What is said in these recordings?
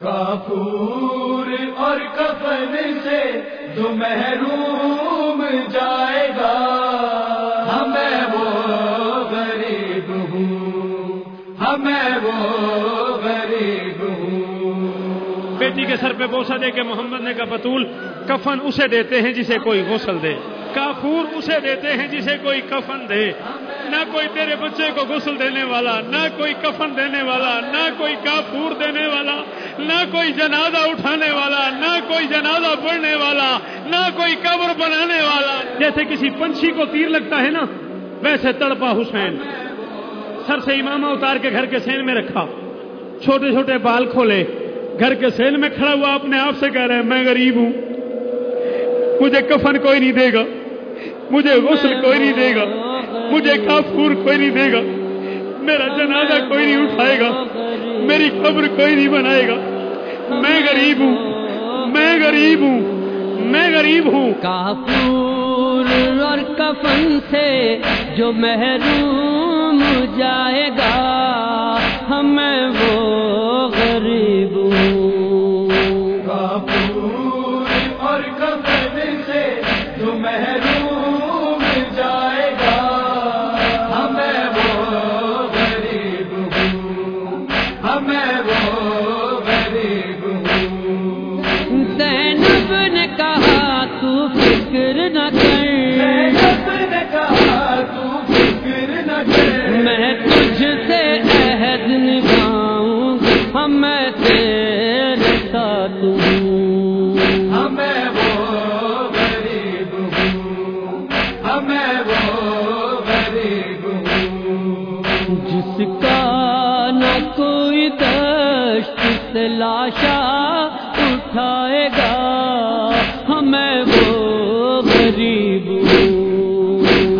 کافور اور کفن سے جو محروم جائے گا۔ ہمیں وہ غریب ہوں۔ ہمیں وہ غریب ہوں۔ بیٹی کے سر پہ بوسا دے کے محمد نے کہا، بطول، کفن اسے دیتے ہیں جسے کوئی غسل دے۔ کافور اسے دیتے ہیں جسے کوئی کفن دے۔ نہ کوئی تیرے بچے کو غسل دینے والا، نہ کوئی کفن دینے والا، نہ کوئی کافور دینے والا۔ نہ کوئی جنازہ اٹھانے والا، نہ کوئی جنازہ پڑھنے والا، نہ کوئی قبر بنانے والا۔ جیسے کسی پنچھی کو تیر لگتا ہے نا، ویسے تڑپا حسین۔ سر سے امامہ اتار کے گھر کے سین میں رکھا۔ چھوٹے چھوٹے بال کھولے۔ گھر کے سین میں کھڑا ہوا اپنے آپ سے کہہ رہے ہیں میں غریب ہوں۔ مجھے کفن کوئی نہیں دے گا۔ مجھے غسل کوئی نہیں دے گا۔ مجھے کافور کوئی نہیں دے گا۔ میرا جنازہ کوئی نہیں اٹھائے گا، میری قبر کوئی نہیں بنائے گا۔ میں غریب ہوں، میں غریب ہوں، میں غریب ہوں۔ کافور اور کفن سے جو محروم جائے گا، ہمیں وہ غریب لاشا اٹھائے گا۔ ہمیں وہ غریب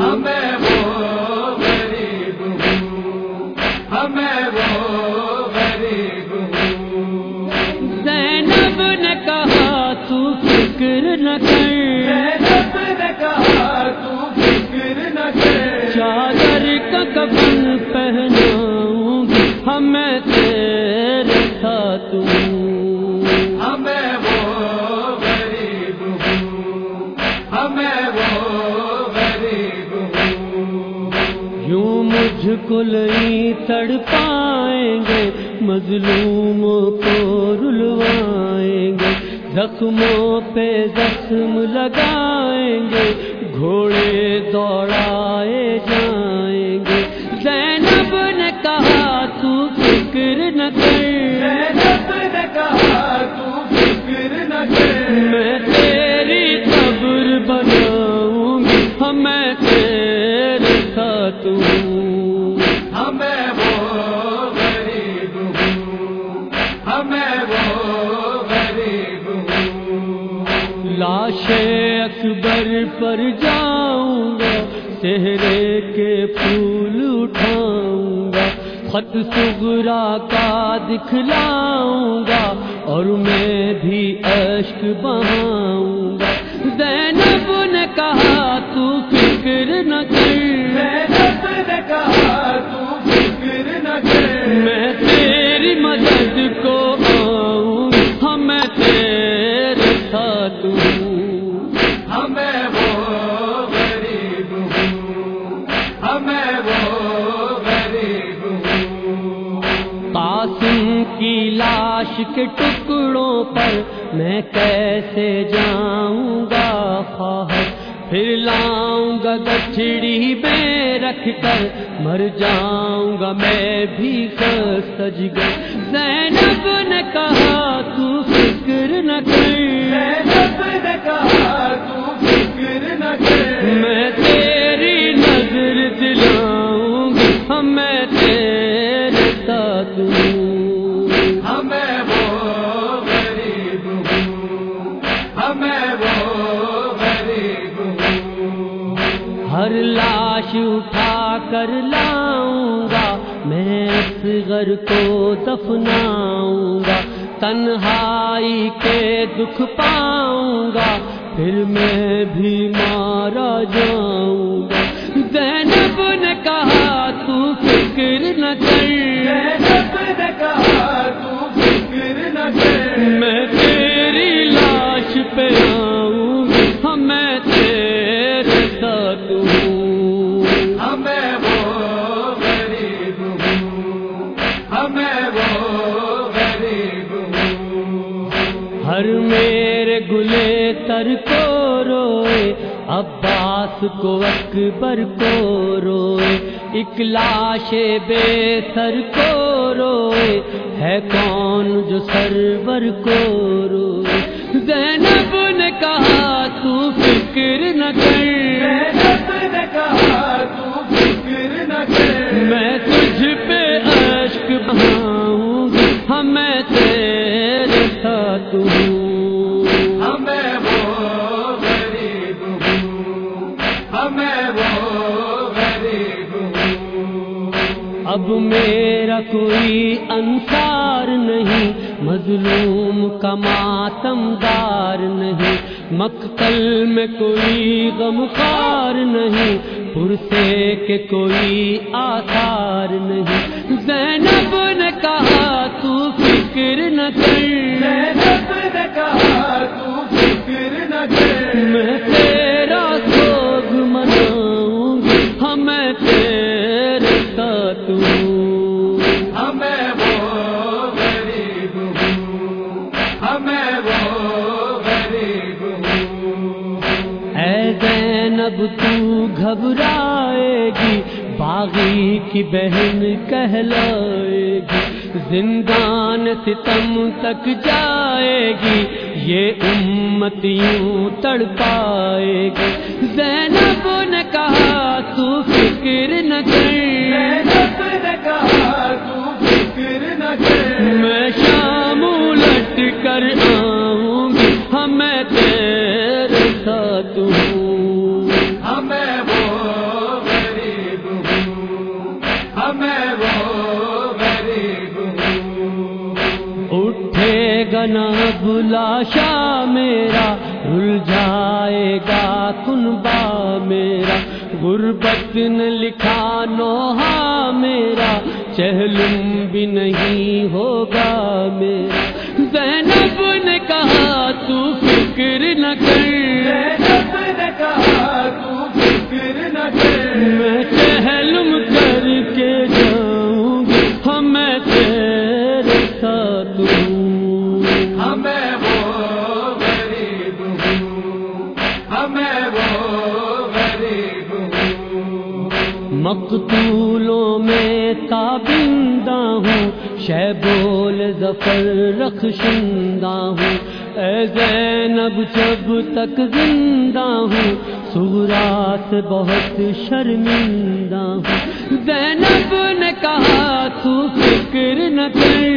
ہمیں وہ غریب ہوں۔ ہمیں وہ غریب ہوں۔ زینب نے کہا تو فکر نہ کر۔ زینب نے کہا تو فکر نہ کر۔ چادر کا کفن پہناؤں ہمیں تیرے ساتھ ہمیں وہ غریب ہوں، ہمیں وہ غریب ہوں۔ یوں مجھ کو لئی تڑ پائیں گے مظلوموں کو رلوائیں گے، زخموں پہ زخم لگائیں گے، گھوڑے دوڑائے جائیں گے۔ زینب نے کہا، تو فکر نہ کر۔ اکبر پر جاؤں گا، چہرے کے پھول اٹھاؤں گا، خط سگرا کا دکھلاؤں گا، اور میں بھی اشک بہاؤں گا۔ لاش کے ٹکڑوں پر میں کیسے جاؤں گا خواہر پھر لاؤں گا گٹھڑی میں رکھ کر مر جاؤں گا میں بھی سج گئی زینب نے کہا، تو فکر نہ کر۔ زینب نے کہا، تو فکر نہ کر۔ اصغر کو دفناؤں گا تنہائی کے دکھ پاؤں گا پھر میں بھی مارا جاؤں گا زینب نے کہا تو فکر نہ کر۔ زینب نے کہا تو فکر نہ کر۔ عباس کو اکبر کو روئے۔ ایک لاش بے سر کو روئے ہے کون جو سرور کو روئے؟ زینب نے کہا تو فکر نہ کر۔ زینب نے کہا تو فکر نہ کر۔ میں اب میرا کوئی انصار نہیں، مظلوم کا ماتم دار نہیں، مقتل میں کوئی غمخار نہیں، پرسے کے کوئی آثار نہیں۔ زینب نے کہا، تو فکر نہ کر۔ زینب نے کہا کی بہن کہلائے گی۔ زندان ستم تک جائے گی۔ یہ امت یوں تڑ پائے گی۔ زینب نے کہا تو فکر نہ کر۔ زینب نے کہا تو فکر نہ کر۔ میں شام لٹ کر آؤں۔ بلاشا میرا بھول جائے گا کنبا میرا۔ غربت نے لکھا نوحا میرا۔ چہلم بھی نہیں ہوگا میرا۔ زینب نے کہا، تو فکر نہ کر۔ مقتولوں میں تابندہ ہوں شیبول ظفر رخشندہ ہوں۔ اے زینب، جب تک زندہ ہوں سغرا سے بہت شرمندہ ہوں۔ زینب نے کہا، تو فکر نہ کر۔